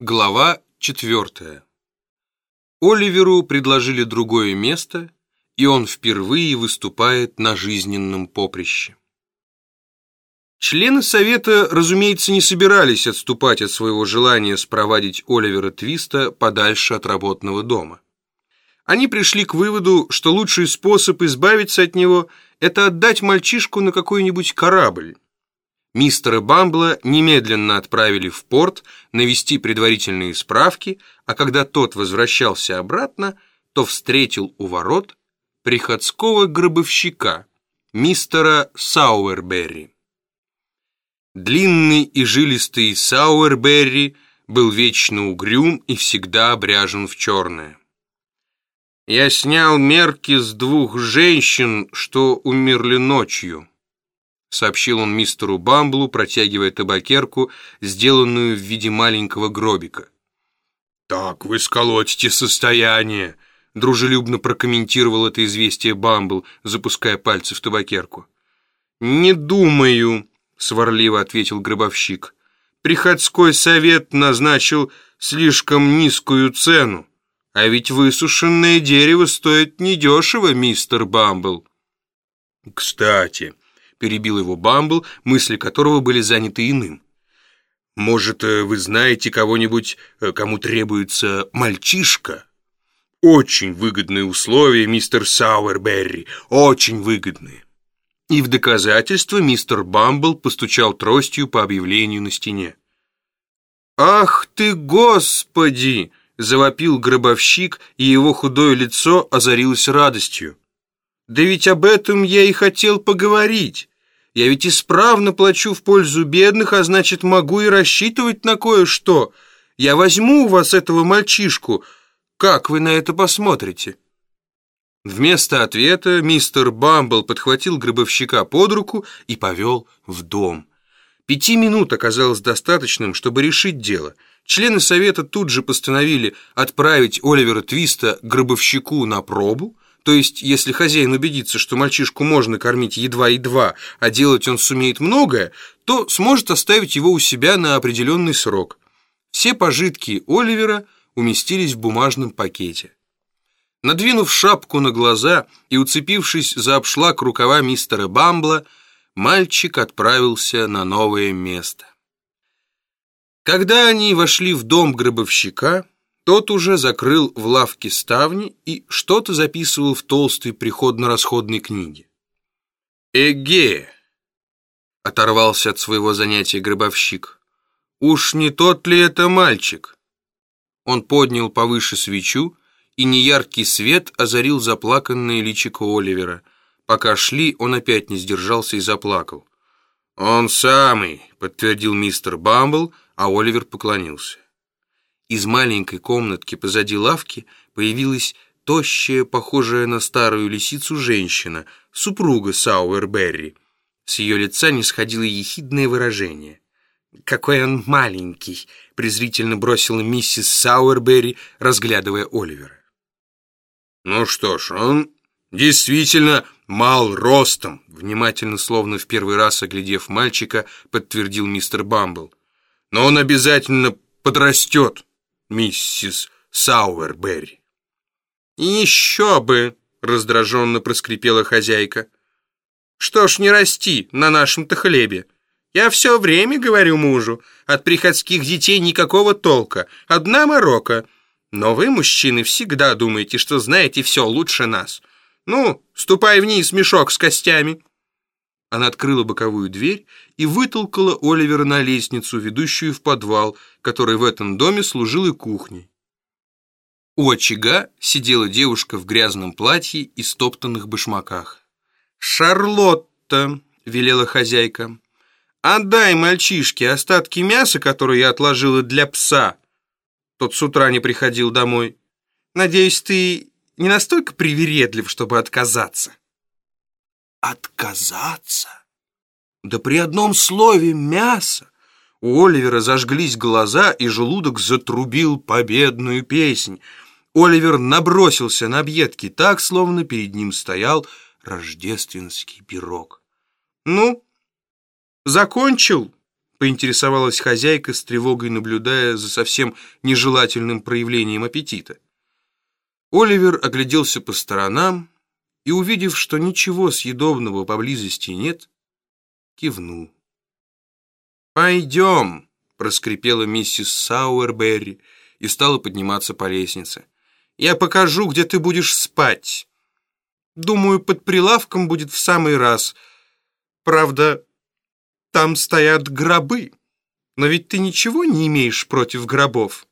Глава четвертая. Оливеру предложили другое место, и он впервые выступает на жизненном поприще. Члены Совета, разумеется, не собирались отступать от своего желания спровадить Оливера Твиста подальше от работного дома. Они пришли к выводу, что лучший способ избавиться от него – это отдать мальчишку на какой-нибудь корабль, Мистера Бамбла немедленно отправили в порт навести предварительные справки, а когда тот возвращался обратно, то встретил у ворот приходского гробовщика, мистера Сауэрберри. Длинный и жилистый Сауэрберри был вечно угрюм и всегда обряжен в черное. «Я снял мерки с двух женщин, что умерли ночью», — сообщил он мистеру Бамблу, протягивая табакерку, сделанную в виде маленького гробика. «Так вы сколотите состояние», — дружелюбно прокомментировал это известие Бамбл, запуская пальцы в табакерку. «Не думаю», — сварливо ответил гробовщик. «Приходской совет назначил слишком низкую цену, а ведь высушенное дерево стоит недешево, мистер Бамбл». «Кстати», перебил его Бамбл, мысли которого были заняты иным. «Может, э, вы знаете кого-нибудь, э, кому требуется мальчишка?» «Очень выгодные условия, мистер Сауэрберри, очень выгодные». И в доказательство мистер Бамбл постучал тростью по объявлению на стене. «Ах ты, Господи!» — завопил гробовщик, и его худое лицо озарилось радостью. «Да ведь об этом я и хотел поговорить. Я ведь исправно плачу в пользу бедных, а значит, могу и рассчитывать на кое-что. Я возьму у вас этого мальчишку. Как вы на это посмотрите?» Вместо ответа мистер Бамбл подхватил гробовщика под руку и повел в дом. Пяти минут оказалось достаточным, чтобы решить дело. Члены совета тут же постановили отправить Оливера Твиста гробовщику на пробу, то есть, если хозяин убедится, что мальчишку можно кормить едва-едва, а делать он сумеет многое, то сможет оставить его у себя на определенный срок. Все пожитки Оливера уместились в бумажном пакете. Надвинув шапку на глаза и уцепившись за обшлаг рукава мистера Бамбла, мальчик отправился на новое место. Когда они вошли в дом гробовщика, тот уже закрыл в лавке ставни и что-то записывал в толстой приходно-расходной книге. «Эге!» — оторвался от своего занятия гробовщик. «Уж не тот ли это мальчик?» Он поднял повыше свечу, и неяркий свет озарил заплаканное личико Оливера. Пока шли, он опять не сдержался и заплакал. «Он самый», — подтвердил мистер Бамбл, а Оливер поклонился. Из маленькой комнатки позади лавки появилась тощая, похожая на старую лисицу женщина, супруга Сауэрберри. С ее лица не сходило ехидное выражение. «Какой он маленький!» — презрительно бросила миссис Сауэрберри, разглядывая Оливера. «Ну что ж, он действительно мал ростом», — внимательно, словно в первый раз оглядев мальчика, подтвердил мистер Бамбл. «Но он обязательно подрастет» миссис Сауэрберри. «Еще бы!» — раздраженно проскрипела хозяйка. «Что ж не расти на нашем-то хлебе? Я все время говорю мужу, от приходских детей никакого толка, одна морока. Но вы, мужчины, всегда думаете, что знаете все лучше нас. Ну, ступай вниз, мешок с костями». Она открыла боковую дверь и вытолкала Оливера на лестницу, ведущую в подвал, который в этом доме служил и кухней. У очага сидела девушка в грязном платье и стоптанных башмаках. «Шарлотта!» — велела хозяйка. «Отдай мальчишке остатки мяса, которые я отложила для пса». Тот с утра не приходил домой. «Надеюсь, ты не настолько привередлив, чтобы отказаться?» Отказаться? Да при одном слове «мясо» у Оливера зажглись глаза, и желудок затрубил победную песнь. Оливер набросился на объедки так, словно перед ним стоял рождественский пирог. «Ну, закончил?» поинтересовалась хозяйка с тревогой, наблюдая за совсем нежелательным проявлением аппетита. Оливер огляделся по сторонам и, увидев, что ничего съедобного поблизости нет, кивнул. «Пойдем», — проскрипела миссис Сауэрберри и стала подниматься по лестнице. «Я покажу, где ты будешь спать. Думаю, под прилавком будет в самый раз. Правда, там стоят гробы. Но ведь ты ничего не имеешь против гробов?»